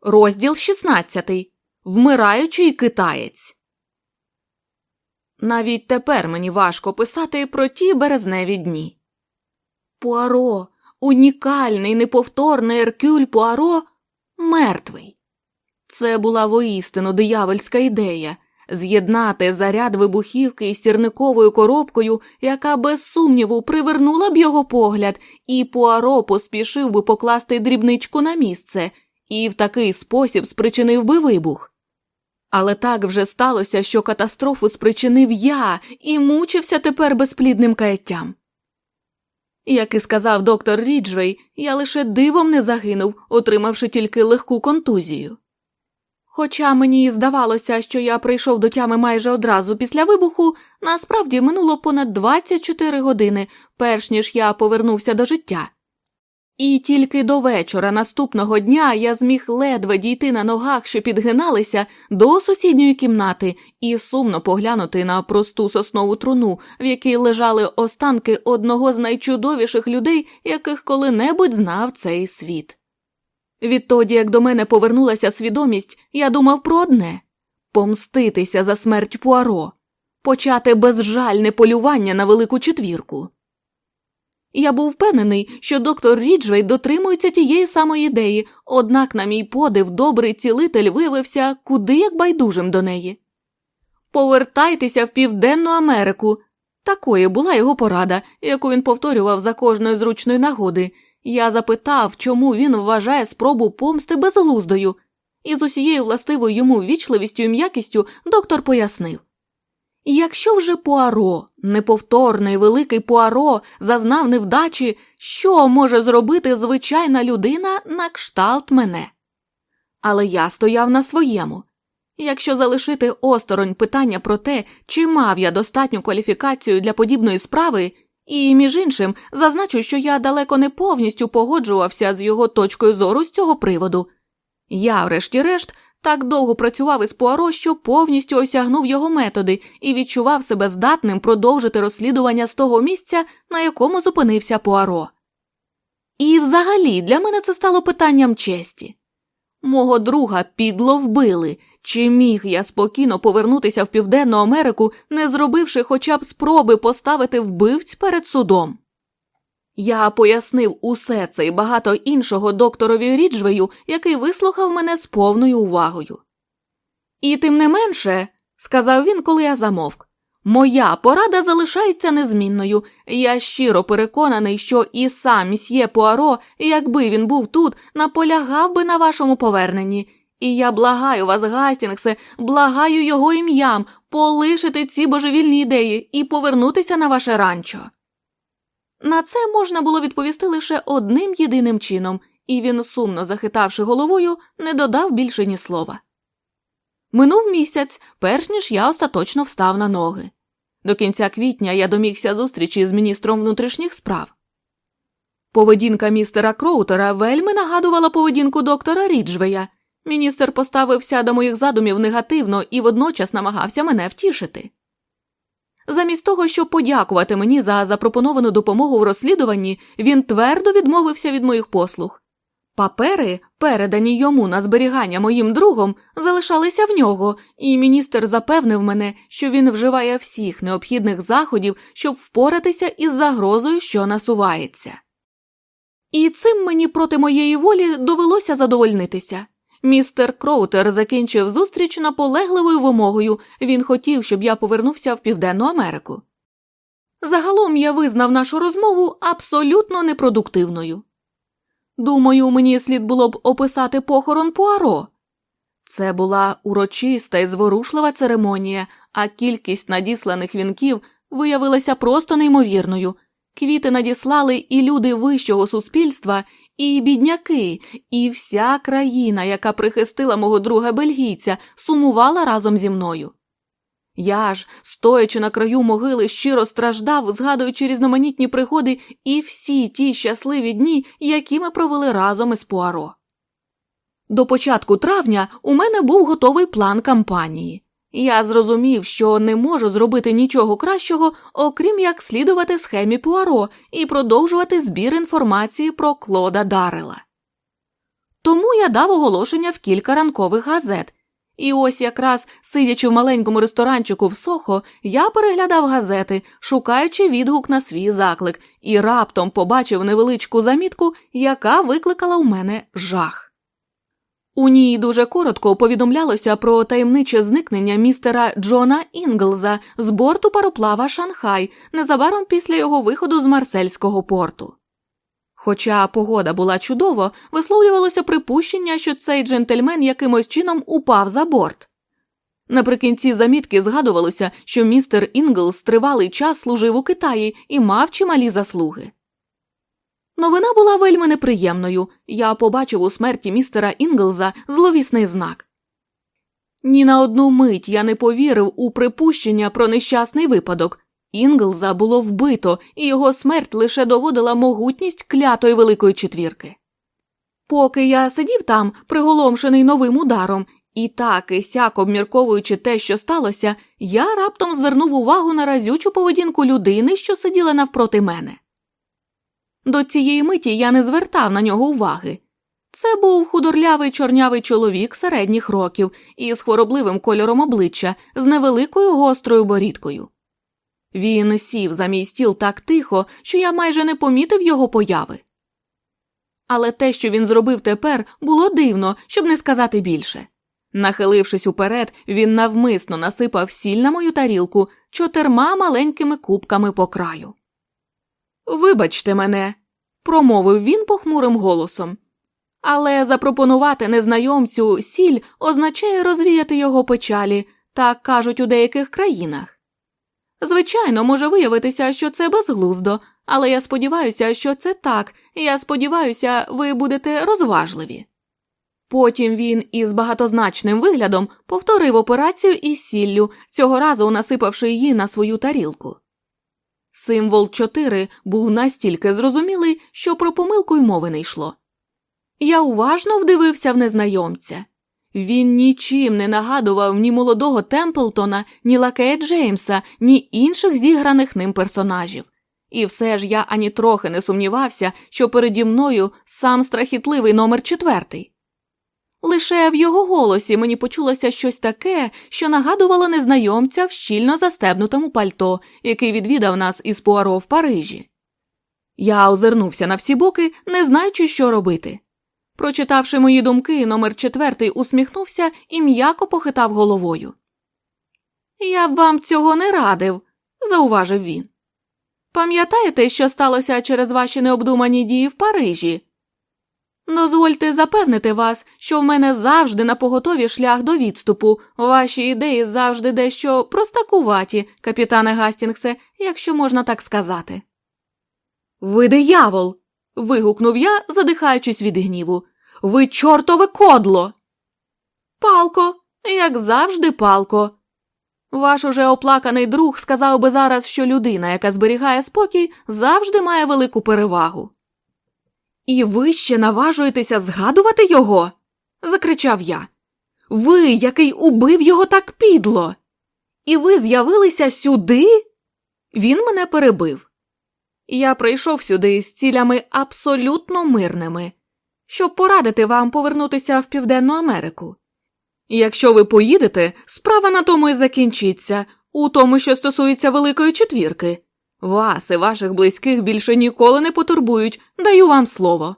Розділ 16. Вмираючий китаєць. Навіть тепер мені важко писати про ті березневі дні. Пуаро, унікальний, неповторний Еркюль Пуаро мертвий. Це була воістину диявольська ідея з'єднати заряд вибухівки із сірниковою коробкою, яка без сумніву привернула б його погляд, і Пуаро поспішив би покласти дрібничку на місце і в такий спосіб спричинив би вибух. Але так вже сталося, що катастрофу спричинив я і мучився тепер безплідним каяттям. Як і сказав доктор Ріджвей, я лише дивом не загинув, отримавши тільки легку контузію. Хоча мені здавалося, що я прийшов до тями майже одразу після вибуху, насправді минуло понад 24 години, перш ніж я повернувся до життя. І тільки до вечора наступного дня я зміг ледве дійти на ногах, що підгиналися, до сусідньої кімнати, і сумно поглянути на просту соснову труну, в якій лежали останки одного з найчудовіших людей, яких коли-небудь знав цей світ. Відтоді, як до мене повернулася свідомість, я думав про одне помститися за смерть Пуаро, почати безжальне полювання на велику четвірку. Я був впевнений, що доктор Ріджвей дотримується тієї самої ідеї, однак, на мій подив, добрий цілитель виявився куди як байдужим до неї. Повертайтеся в Південну Америку. Такою була його порада, яку він повторював за кожної зручної нагоди. Я запитав, чому він вважає спробу помсти безглуздою, і з усією властивою йому вічливістю і м'якістю доктор пояснив. Якщо вже Пуаро, неповторний великий Пуаро, зазнав невдачі, що може зробити звичайна людина на кшталт мене? Але я стояв на своєму. Якщо залишити осторонь питання про те, чи мав я достатню кваліфікацію для подібної справи, і, між іншим, зазначу, що я далеко не повністю погоджувався з його точкою зору з цього приводу, я, врешті-решт, так довго працював із Пуаро, що повністю осягнув його методи і відчував себе здатним продовжити розслідування з того місця, на якому зупинився Пуаро. І взагалі для мене це стало питанням честі. Мого друга підло вбили, чи міг я спокійно повернутися в Південну Америку, не зробивши хоча б спроби поставити вбивць перед судом. Я пояснив усе це і багато іншого докторові Ріджвею, який вислухав мене з повною увагою. І тим не менше, сказав він, коли я замовк, моя порада залишається незмінною. Я щиро переконаний, що і сам місьє Пуаро, якби він був тут, наполягав би на вашому поверненні. І я благаю вас, Гастінгсе, благаю його ім'ям полишити ці божевільні ідеї і повернутися на ваше ранчо. На це можна було відповісти лише одним єдиним чином, і він, сумно захитавши головою, не додав більше ні слова. Минув місяць, перш ніж я остаточно встав на ноги. До кінця квітня я домігся зустрічі з міністром внутрішніх справ. Поведінка містера Кроутера вельми нагадувала поведінку доктора Ріджвея. Міністр поставився до моїх задумів негативно і водночас намагався мене втішити. Замість того, щоб подякувати мені за запропоновану допомогу в розслідуванні, він твердо відмовився від моїх послуг. Папери, передані йому на зберігання моїм другом, залишалися в нього, і міністр запевнив мене, що він вживає всіх необхідних заходів, щоб впоратися із загрозою, що насувається. І цим мені проти моєї волі довелося задовольнитися. Містер Кроутер закінчив зустріч наполегливою вимогою він хотів, щоб я повернувся в Південну Америку. Загалом я визнав нашу розмову абсолютно непродуктивною. Думаю, мені слід було б описати похорон Пуаро. Це була урочиста і зворушлива церемонія, а кількість надісланих вінків виявилася просто неймовірною. Квіти надіслали і люди вищого суспільства, і бідняки, і вся країна, яка прихистила мого друга бельгійця, сумувала разом зі мною. Я ж, стоячи на краю могили, щиро страждав, згадуючи різноманітні пригоди і всі ті щасливі дні, які ми провели разом із Пуаро. До початку травня у мене був готовий план кампанії. Я зрозумів, що не можу зробити нічого кращого, окрім як слідувати схемі Пуаро і продовжувати збір інформації про Клода Дарела. Тому я переглядав оголошення в кілька ранкових газет. І ось якраз, сидячи в маленькому ресторанчику в Сохо, я переглядав газети, шукаючи відгук на свій заклик, і раптом побачив невеличку замітку, яка викликала у мене жах. У ній дуже коротко повідомлялося про таємниче зникнення містера Джона Інглза з борту пароплава Шанхай незабаром після його виходу з Марсельського порту. Хоча погода була чудово, висловлювалося припущення, що цей джентльмен якимось чином упав за борт. Наприкінці замітки згадувалося, що містер Інглс тривалий час служив у Китаї і мав чималі заслуги. Новина була вельми неприємною я побачив у смерті містера Інглза зловісний знак. Ні на одну мить я не повірив у припущення про нещасний випадок. Інглза було вбито, і його смерть лише доводила могутність клятої великої четвірки. Поки я сидів там, приголомшений новим ударом, і так і сяк обмірковуючи те, що сталося, я раптом звернув увагу на разючу поведінку людини, що сиділа навпроти мене. До цієї миті я не звертав на нього уваги. Це був худорлявий чорнявий чоловік середніх років із хворобливим кольором обличчя, з невеликою гострою борідкою. Він сів за мій стіл так тихо, що я майже не помітив його появи. Але те, що він зробив тепер, було дивно, щоб не сказати більше. Нахилившись уперед, він навмисно насипав сіль на мою тарілку чотирма маленькими кубками по краю. Вибачте мене, промовив він похмурим голосом. Але запропонувати незнайомцю сіль означає розвіяти його печалі, так кажуть у деяких країнах. Звичайно, може виявитися, що це безглуздо, але я сподіваюся, що це так, я сподіваюся, ви будете розважливі. Потім він із багатозначним виглядом повторив операцію із сіллю, цього разу насипавши її на свою тарілку. Символ 4 був настільки зрозумілий, що про помилку й мови не йшло. Я уважно вдивився в незнайомця. Він нічим не нагадував ні молодого Темплтона, ні Лакея Джеймса, ні інших зіграних ним персонажів. І все ж я ані трохи не сумнівався, що переді мною сам страхітливий номер четвертий. Лише в його голосі мені почулося щось таке, що нагадувало незнайомця в щільно застебнутому пальто, який відвідав нас із Пуаро в Парижі. Я озирнувся на всі боки, не знаючи, що робити. Прочитавши мої думки, номер четвертий усміхнувся і м'яко похитав головою. Я б вам цього не радив, зауважив він. Пам'ятаєте, що сталося через ваші необдумані дії в Парижі? Дозвольте запевнити вас, що в мене завжди на поготові шлях до відступу, ваші ідеї завжди дещо простакуваті, капітане Гастінгсе, якщо можна так сказати. Ви диявол. вигукнув я, задихаючись від гніву. Ви чортове кодло. Палко, як завжди, палко. Ваш уже оплаканий друг сказав би зараз, що людина, яка зберігає спокій, завжди має велику перевагу. І ви ще наважуєтеся згадувати його? закричав я. Ви, який убив його так підло. І ви з'явилися сюди? Він мене перебив. Я прийшов сюди з цілями абсолютно мирними, щоб порадити вам повернутися в Південну Америку. Якщо ви поїдете, справа на тому і закінчиться, у тому, що стосується Великої четвірки. Вас і ваших близьких більше ніколи не потурбують, даю вам слово.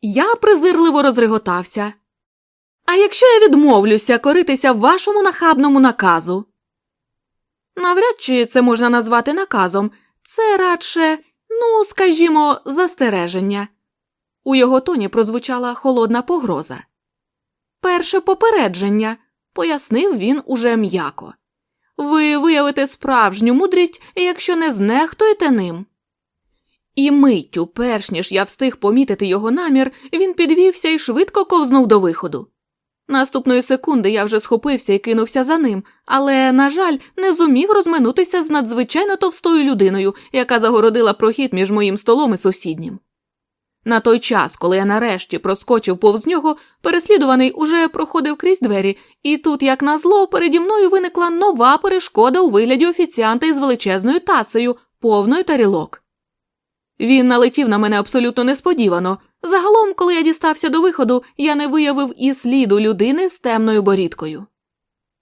Я презирливо розреготався. А якщо я відмовлюся коритися вашому нахабному наказу? Навряд чи це можна назвати наказом, це радше, ну, скажімо, застереження. У його тоні прозвучала холодна погроза. Перше попередження, пояснив він уже м'яко. Ви виявите справжню мудрість, якщо не знехтуєте ним. І миттю, перш ніж я встиг помітити його намір, він підвівся і швидко ковзнув до виходу. Наступної секунди я вже схопився і кинувся за ним, але, на жаль, не зумів розминутися з надзвичайно товстою людиною, яка загородила прохід між моїм столом і сусіднім. На той час, коли я нарешті проскочив повз нього, переслідуваний уже проходив крізь двері, і тут, як назло, переді мною виникла нова перешкода у вигляді офіціанта із величезною тацею, повною тарілок. Він налетів на мене абсолютно несподівано, Загалом, коли я дістався до виходу, я не виявив і сліду людини з темною борідкою.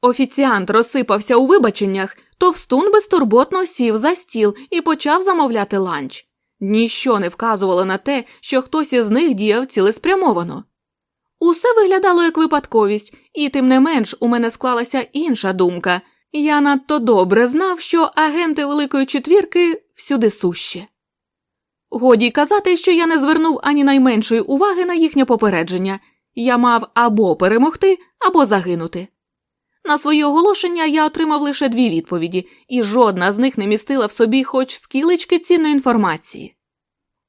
Офіціант розсипався у вибаченнях, товстун безтурботно сів за стіл і почав замовляти ланч. Ніщо не вказувало на те, що хтось із них діяв цілеспрямовано. Усе виглядало як випадковість, і тим не менш у мене склалася інша думка я надто добре знав, що агенти Великої четвірки всюди сущі. Годі казати, що я не звернув ані найменшої уваги на їхнє попередження я мав або перемогти, або загинути. На своє оголошення я отримав лише дві відповіді, і жодна з них не містила в собі хоч скілечки цінної інформації.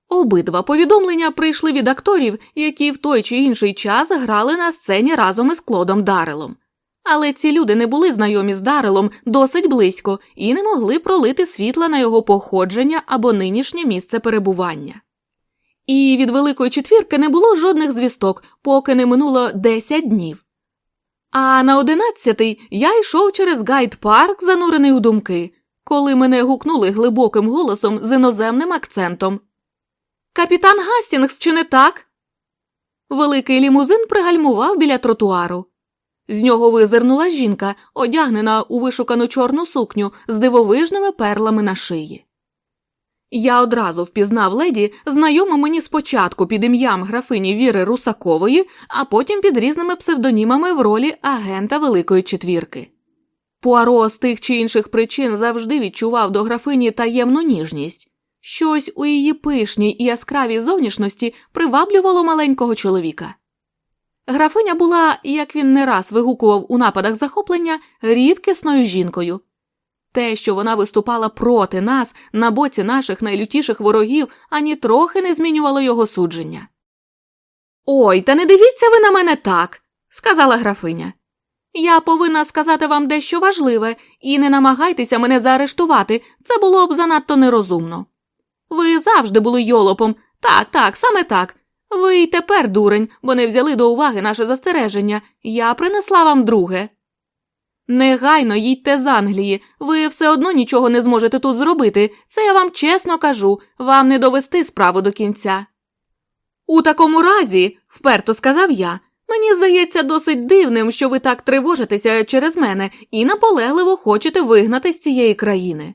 Обидва повідомлення прийшли від акторів, які в той чи інший час грали на сцені разом із Клодом Дарелом. Але ці люди не були знайомі з Дарелом досить близько і не могли пролити світла на його походження або нинішнє місце перебування. І від Великої четвірки не було жодних звісток, поки не минуло 10 днів. А на одинадцятий я йшов через гайд парк, занурений у думки, коли мене гукнули глибоким голосом з іноземним акцентом. Капітан Гастінгс, чи не так? Великий лімузин пригальмував біля тротуару. З нього визирнула жінка, одягнена у вишукану чорну сукню з дивовижними перлами на шиї. Я одразу впізнав леді, знайому мені спочатку під ім'ям графині Віри Русакової, а потім під різними псевдонімами в ролі агента Великої четвірки. Пуаро з тих чи інших причин завжди відчував до графині таємну ніжність. Щось у її пишній і яскравій зовнішності приваблювало маленького чоловіка. Графиня була, як він не раз вигукував у нападах захоплення, рідкісною жінкою. Те, що вона виступала проти нас на боці наших найлютіших ворогів, ані трохи не змінювало його судження. Ой, та не дивіться ви на мене так, сказала графиня. Я повинна сказати вам дещо важливе, і не намагайтеся мене заарештувати, це було б занадто нерозумно. Ви завжди були йолопом, так, так, саме так. Ви й тепер дурень, бо не взяли до уваги наше застереження. Я принесла вам друге. Негайно їдьте з Англії, ви все одно нічого не зможете тут зробити, це я вам чесно кажу, вам не довести справу до кінця. У такому разі, вперто сказав я, мені здається досить дивним, що ви так тривожитеся через мене і наполегливо хочете вигнати з цієї країни.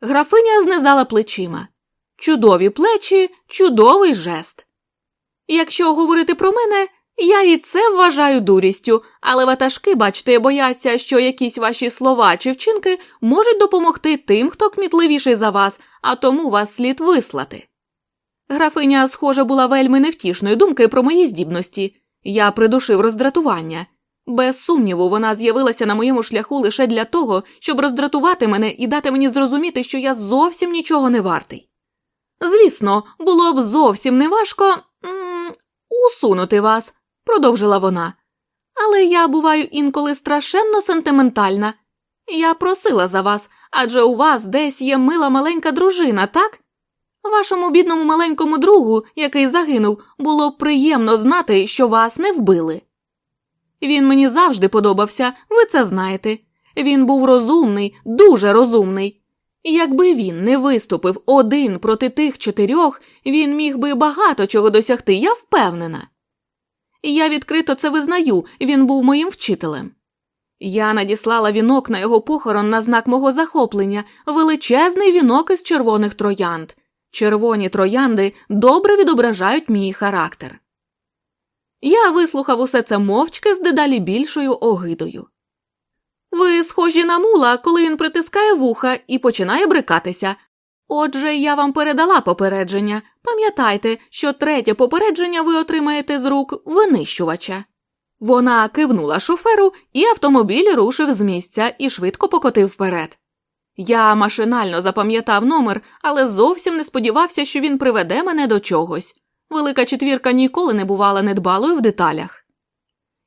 Графиня знизала плечима. Чудові плечі, чудовий жест. Якщо говорити про мене, я і це вважаю дурістю, але ватажки, бачите, бояться, що якісь ваші слова чи вчинки можуть допомогти тим, хто кмітливіший за вас, а тому вас слід вислати. Графиня, схоже, була вельми невтішної думки про мої здібності. Я придушив роздратування. Без сумніву, вона з'явилася на моєму шляху лише для того, щоб роздратувати мене і дати мені зрозуміти, що я зовсім нічого не вартий. Звісно, було б зовсім неважко м усунути вас, продовжила вона. Але я буваю інколи страшенно сентиментальна. Я просила за вас, адже у вас десь є мила маленька дружина, так? Вашому бідному маленькому другу, який загинув, було приємно знати, що вас не вбили. Він мені завжди подобався, ви це знаєте. Він був розумний, дуже розумний. Якби він не виступив один проти тих чотирьох, він міг би багато чого досягти, я впевнена. Я відкрито це визнаю, він був моїм вчителем. Я надіслала вінок на його похорон на знак мого захоплення, величезний вінок із червоних троянд. Червоні троянди добре відображають мій характер. Я вислухав усе це мовчки з дедалі більшою огидою. Ви схожі на мула, коли він притискає вуха і починає брикатися. Отже, я вам передала попередження. Пам'ятайте, що третє попередження ви отримаєте з рук винищувача. Вона кивнула шоферу, і автомобіль рушив з місця і швидко покотив вперед. Я машинально запам'ятав номер, але зовсім не сподівався, що він приведе мене до чогось. Велика четвірка ніколи не бувала недбалою в деталях.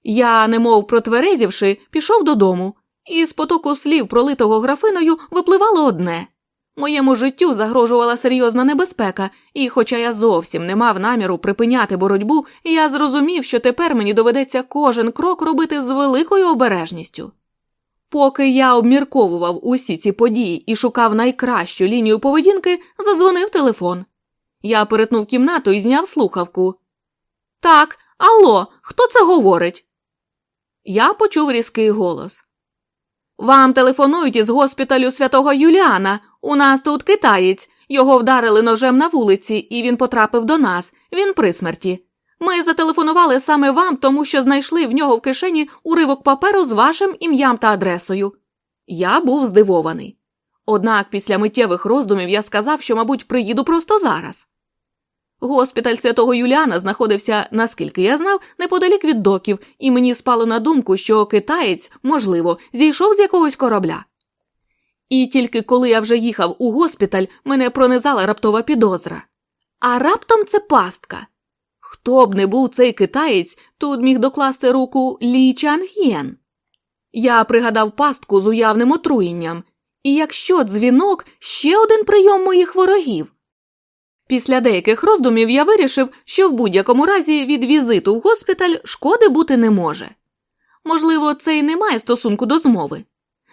Я, немов протверезівши, пішов додому, і з потоку слів, пролитого графиною, випливало одне моєму життю загрожувала серйозна небезпека, і, хоча я зовсім не мав наміру припиняти боротьбу, я зрозумів, що тепер мені доведеться кожен крок робити з великою обережністю. Поки я обмірковував усі ці події і шукав найкращу лінію поведінки, задзвонив телефон. Я перетнув кімнату і зняв слухавку. Так, алло, хто це говорить? Я почув різкий голос. Вам телефонують із госпіталю святого Юліана. У нас тут китаєць. Його вдарили ножем на вулиці, і він потрапив до нас. Він при смерті. Ми зателефонували саме вам, тому що знайшли в нього в кишені уривок паперу з вашим ім'ям та адресою. Я був здивований. Однак після миттєвих роздумів я сказав, що, мабуть, приїду просто зараз. Госпіталь святого Юліана знаходився, наскільки я знав, неподалік від доків, і мені спало на думку, що китаєць, можливо, зійшов з якогось корабля. І тільки коли я вже їхав у госпіталь, мене пронизала раптова підозра. А раптом це пастка. Хто б не був цей китаєць, тут міг докласти руку Лі Чанг'єн. Я пригадав пастку з уявним отруєнням, і якщо дзвінок ще один прийом моїх ворогів. Після деяких роздумів я вирішив, що в будь-якому разі від візиту в госпіталь шкоди бути не може. Можливо, це й не має стосунку до змови.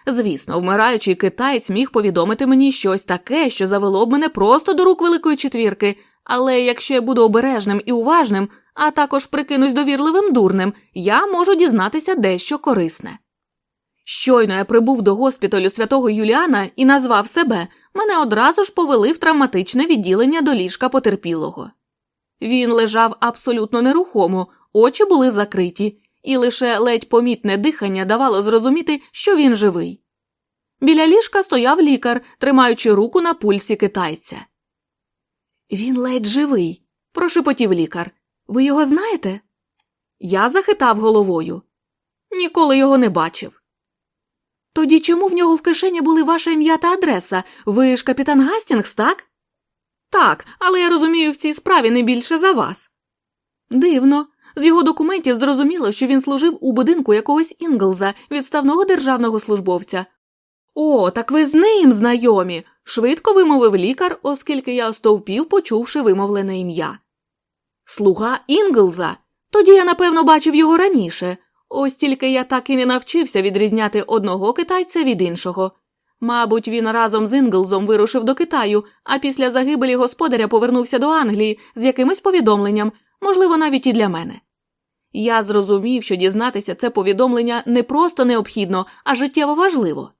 Звісно, вмираючий китаєць міг повідомити мені щось таке, що завело б мене просто до рук Великої четвірки, але якщо я буду обережним і уважним, а також прикинусь довірливим дурним, я можу дізнатися дещо корисне. Щойно я прибув до госпіталю святого Юліана і назвав себе, мене одразу ж повели в травматичне відділення до ліжка потерпілого. Він лежав абсолютно нерухомо, очі були закриті, і лише ледь помітне дихання давало зрозуміти, що він живий. Біля ліжка стояв лікар, тримаючи руку на пульсі китайця. Він ледь живий, прошепотів лікар. Ви його знаєте? Я захитав головою. Ніколи його не бачив. Тоді чому в нього в кишені були ваше ім'я та адреса? Ви ж капітан Гастінгс, так? Так, але я розумію в цій справі не більше за вас. Дивно. З його документів зрозуміло, що він служив у будинку якогось Інглза, відставного державного службовця. О, так ви з ним знайомі, швидко вимовив лікар, оскільки я остовпів, почувши вимовлене ім'я. Слуга Інглза. Тоді я, напевно, бачив його раніше. Ось тільки я так і не навчився відрізняти одного китайця від іншого. Мабуть, він разом з Інглзом вирушив до Китаю, а після загибелі господаря повернувся до Англії з якимось повідомленням, можливо, навіть і для мене. Я зрозумів, що дізнатися це повідомлення не просто необхідно, а життєво важливо.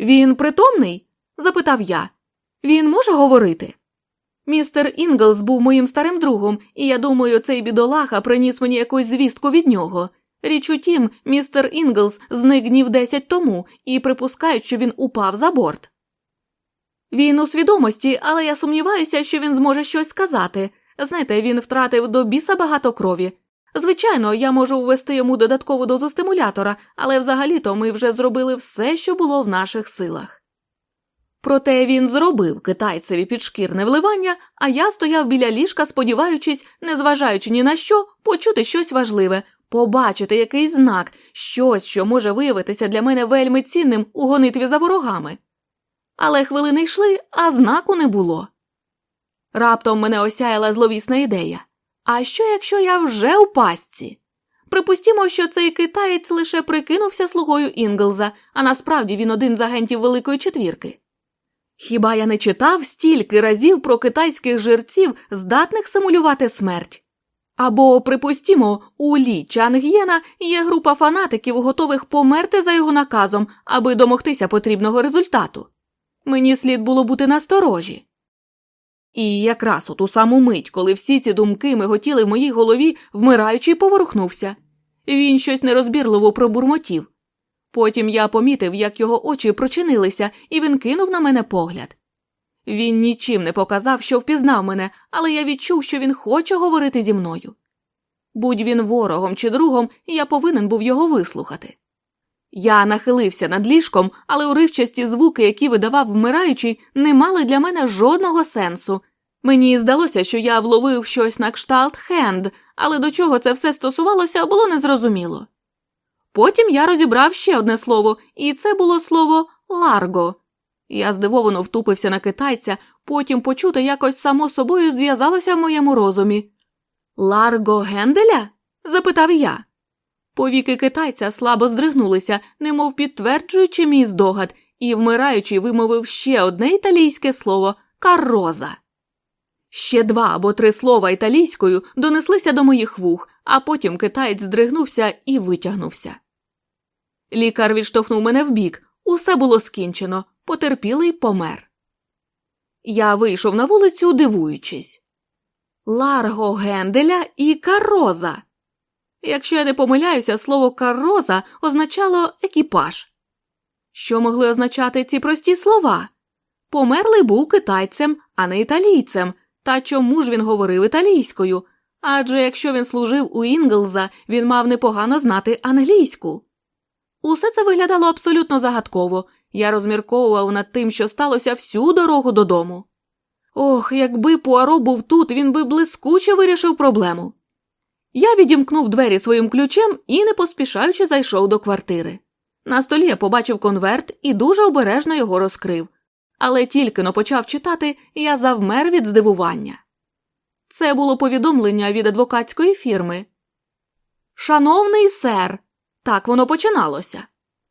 Він притомний? запитав я. Він може говорити? Містер Інглс був моїм старим другом, і я думаю, цей бідолаха приніс мені якусь звістку від нього. Річ у тім, містер Інглс зник днів десять тому і припускають, що він упав за борт. Він у свідомості, але я сумніваюся, що він зможе щось сказати. Знаєте, він втратив до біса багато крові. Звичайно, я можу ввести йому додаткову дозу стимулятора, але взагалі-то ми вже зробили все, що було в наших силах. Проте він зробив китайцеві підшкірне вливання, а я стояв біля ліжка, сподіваючись, незважаючи ні на що, почути щось важливе, побачити якийсь знак, щось, що може виявитися для мене вельми цінним у гонитві за ворогами. Але хвилини йшли, а знаку не було. Раптом мене осяяла зловісна ідея. А що, якщо я вже у пастці? Припустімо, що цей китаєць лише прикинувся слугою Інглза, а насправді він один з агентів Великої четвірки. Хіба я не читав стільки разів про китайських жерців, здатних симулювати смерть? Або, припустімо, у Лі Чанг'єна є група фанатиків, готових померти за його наказом, аби домогтися потрібного результату. Мені слід було бути насторожі. І якраз у ту саму мить, коли всі ці думки миготіли в моїй голові, вмираючий поворухнувся. Він щось нерозбірливо пробурмотів. Потім я помітив, як його очі прочинилися, і він кинув на мене погляд. Він нічим не показав, що впізнав мене, але я відчув, що він хоче говорити зі мною. Будь він ворогом чи другом, я повинен був його вислухати. Я нахилився над ліжком, але уривчасті звуки, які видавав вмираючий, не мали для мене жодного сенсу. Мені здалося, що я вловив щось на кшталт хенд, але до чого це все стосувалося, було незрозуміло. Потім я розібрав ще одне слово, і це було слово ларго. Я здивовано втупився на китайця, потім почути якось само собою зв'язалося в моєму розумі. Ларго Генделя? запитав я. Повіки китайця слабо здригнулися, немов підтверджуючи мій здогад, і, вмираючи, вимовив ще одне італійське слово кароза. Ще два або три слова італійською донеслися до моїх вух, а потім китаєць здригнувся і витягнувся. Лікар відштовхнув мене вбік, усе було скінчено, потерпілий помер. Я вийшов на вулицю, дивуючись Ларго Генделя і Кароза. Якщо я не помиляюся, слово кароза означало екіпаж. Що могли означати ці прості слова? Померлий був китайцем, а не італійцем, та чому ж він говорив італійською? Адже якщо він служив у Інглза, він мав непогано знати англійську. Усе це виглядало абсолютно загадково. Я розмірковував над тим, що сталося всю дорогу додому. Ох, якби Пуаро був тут, він би блискуче вирішив проблему. Я відімкнув двері своїм ключем і, не поспішаючи, зайшов до квартири. На столі я побачив конверт і дуже обережно його розкрив, але тільки но почав читати, я завмер від здивування. Це було повідомлення від адвокатської фірми. Шановний сер, так воно починалося.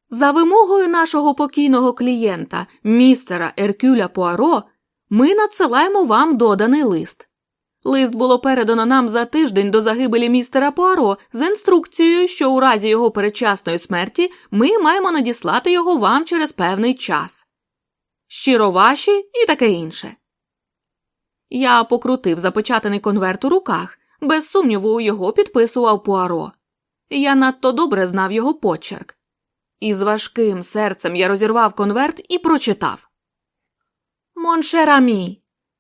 За вимогою нашого покійного клієнта, містера Еркюля Пуаро, ми надсилаємо вам доданий лист. Лист було передано нам за тиждень до загибелі містера Пуаро з інструкцією, що у разі його передчасної смерті ми маємо надіслати його вам через певний час. Щиро ваші і таке інше. Я покрутив запечатаний конверт у руках, без сумніву, його підписував Пуаро. Я надто добре знав його почерк. І з важким серцем я розірвав конверт і прочитав Моншерамі,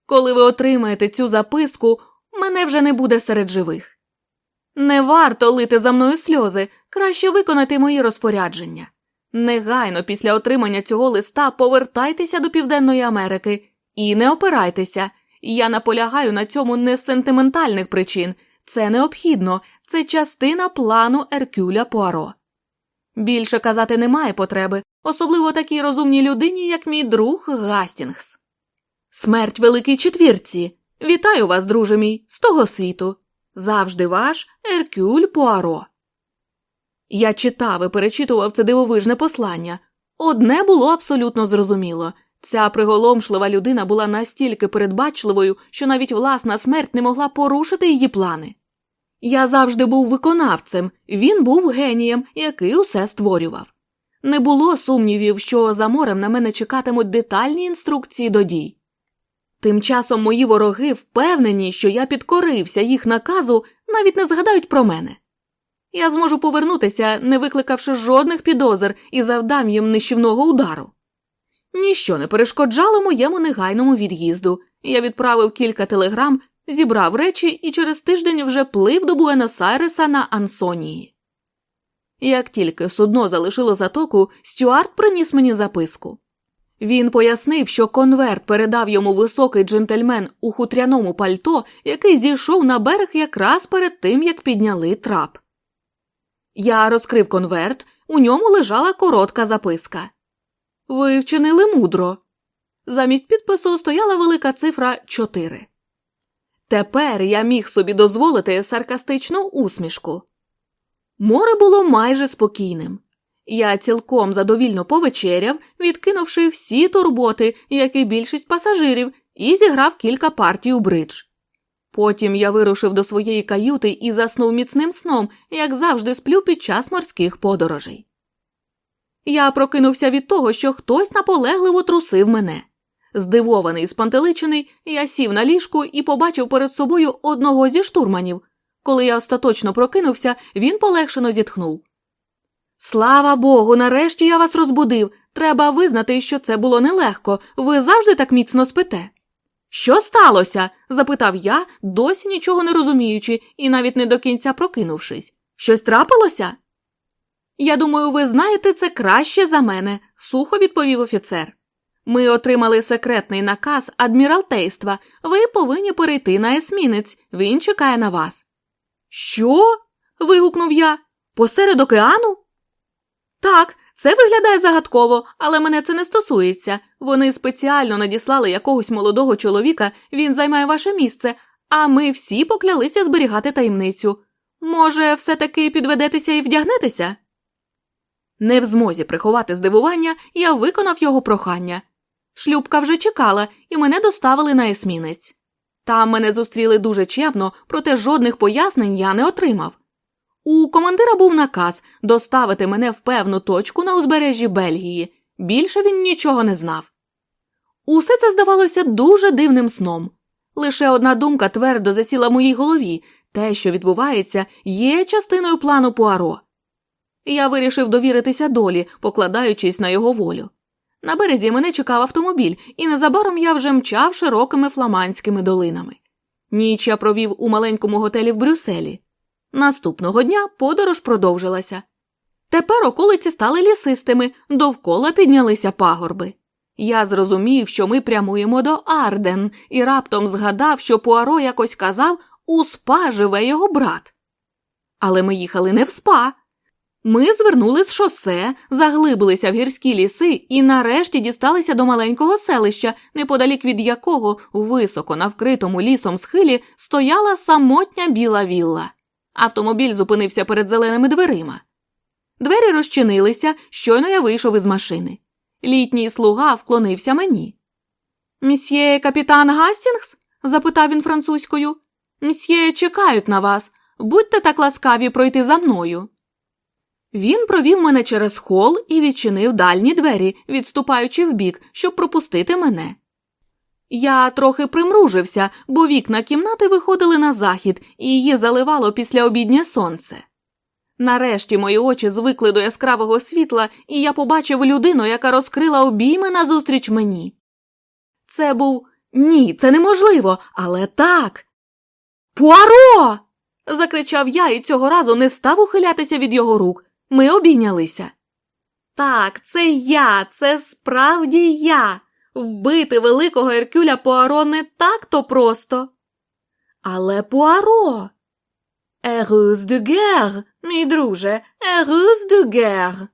коли ви отримаєте цю записку, мене вже не буде серед живих. Не варто лити за мною сльози, краще виконати мої розпорядження. Негайно після отримання цього листа повертайтеся до Південної Америки і не опирайтеся. Я наполягаю на цьому не з сентиментальних причин. Це необхідно, це частина плану Еркюля Пуаро. Більше казати немає потреби, особливо такій розумній людині, як мій друг Гастінгс. Смерть великій четвірці. Вітаю вас, друже мій, з того світу. Завжди ваш Еркюль Пуаро. Я читав і перечитував це дивовижне послання. Одне було абсолютно зрозуміло ця приголомшлива людина була настільки передбачливою, що навіть власна смерть не могла порушити її плани. Я завжди був виконавцем, він був генієм, який усе створював. Не було сумнівів, що за морем на мене чекатимуть детальні інструкції до дій. Тим часом мої вороги впевнені, що я підкорився їх наказу, навіть не згадають про мене. Я зможу повернутися, не викликавши жодних підозр і завдам їм нищівного удару. Ніщо не перешкоджало моєму негайному від'їзду. Я відправив кілька телеграм, зібрав речі і через тиждень вже плив до Буенос-Айреса на Ансонії. Як тільки судно залишило затоку, Стюарт приніс мені записку. Він пояснив, що конверт передав йому високий джентльмен у хутряному пальто, який зійшов на берег якраз перед тим, як підняли трап. Я розкрив конверт, у ньому лежала коротка записка. Ви вчинили мудро. Замість підпису стояла велика цифра 4. Тепер я міг собі дозволити саркастичну усмішку. Море було майже спокійним. Я цілком задовільно повечеряв, відкинувши всі турботи, як і більшість пасажирів, і зіграв кілька партій у бридж. Потім я вирушив до своєї каюти і заснув міцним сном, як завжди сплю під час морських подорожей. Я прокинувся від того, що хтось наполегливо трусив мене. Здивований і спантеличений, я сів на ліжку і побачив перед собою одного зі штурманів. Коли я остаточно прокинувся, він полегшено зітхнув. Слава Богу, нарешті я вас розбудив. Треба визнати, що це було нелегко. Ви завжди так міцно спите. Що сталося? запитав я, досі нічого не розуміючи і навіть не до кінця прокинувшись. Щось трапилося? Я думаю, ви знаєте це краще за мене, сухо відповів офіцер. Ми отримали секретний наказ адміралтейства. Ви повинні перейти на есмінець, він чекає на вас. Що? вигукнув я. Посеред океану? Так, це виглядає загадково, але мене це не стосується. Вони спеціально надіслали якогось молодого чоловіка, він займає ваше місце, а ми всі поклялися зберігати таємницю. Може, все таки підведетеся і вдягнетеся? Не в змозі приховати здивування, я виконав його прохання. Шлюбка вже чекала, і мене доставили на есмінець. Там мене зустріли дуже чемно, проте жодних пояснень я не отримав. У командира був наказ доставити мене в певну точку на узбережжі Бельгії. Більше він нічого не знав. Усе це здавалося дуже дивним сном. Лише одна думка твердо засіла в моїй голові те, що відбувається, є частиною плану Пуаро. Я вирішив довіритися долі, покладаючись на його волю. На березі мене чекав автомобіль, і незабаром я вже мчав широкими фламандськими долинами. Ніч я провів у маленькому готелі в Брюсселі. Наступного дня подорож продовжилася. Тепер околиці стали лісистими, довкола піднялися пагорби. Я зрозумів, що ми прямуємо до Арден, і раптом згадав, що Пуаро якось казав у спа живе його брат. Але ми їхали не в спа. Ми звернули з шосе, заглибилися в гірські ліси і нарешті дісталися до маленького селища, неподалік від якого, високо на вкритому лісом схилі, стояла самотня біла вілла. Автомобіль зупинився перед зеленими дверима. Двері розчинилися, щойно я вийшов із машини. Літній слуга вклонився мені. Мсьє капітан Гастінгс? запитав він французькою. Мсьє чекають на вас. Будьте так ласкаві пройти за мною. Він провів мене через хол і відчинив дальні двері, відступаючи вбік, щоб пропустити мене. Я трохи примружився, бо вікна кімнати виходили на захід, і її заливало після обіднє сонце. Нарешті мої очі звикли до яскравого світла, і я побачив людину, яка розкрила обійми назустріч мені. Це був ні, це неможливо, але так. Пуаро. закричав я і цього разу не став ухилятися від його рук. Ми обійнялися. Так, це я, це справді я. Вбити великого Еркюля Пуаро не так то просто. Але Пуаро. Еруз де гер, мій друже, еруз де гер.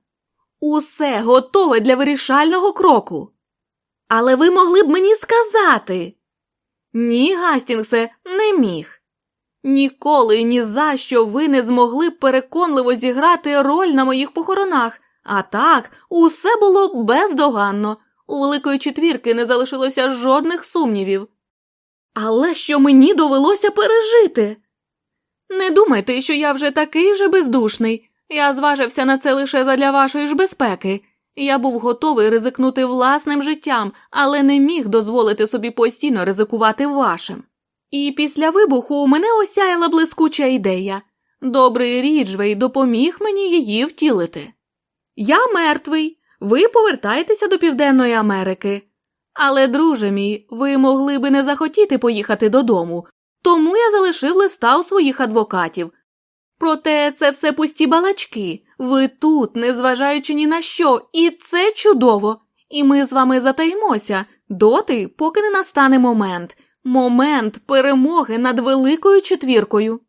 Усе готове для вирішального кроку. Але ви могли б мені сказати. Ні, Гастінгсе, не міг. Ніколи і ні за що ви не змогли б переконливо зіграти роль на моїх похоронах, а так усе було бездоганно. У Великої четвірки не залишилося жодних сумнівів. Але що мені довелося пережити? Не думайте, що я вже такий же бездушний. Я зважився на це лише задля вашої ж безпеки. Я був готовий ризикнути власним життям, але не міг дозволити собі постійно ризикувати вашим. І після вибуху мене осяяла блискуча ідея. Добрий Ріджвей допоміг мені її втілити. Я мертвий, ви повертаєтеся до Південної Америки. Але, друже мій, ви могли би не захотіти поїхати додому, тому я залишив листа у своїх адвокатів. Проте це все пусті балачки. Ви тут, незважаючи ні на що, і це чудово. І ми з вами затаїмося доти, поки не настане момент момент перемоги над великою четвіркою.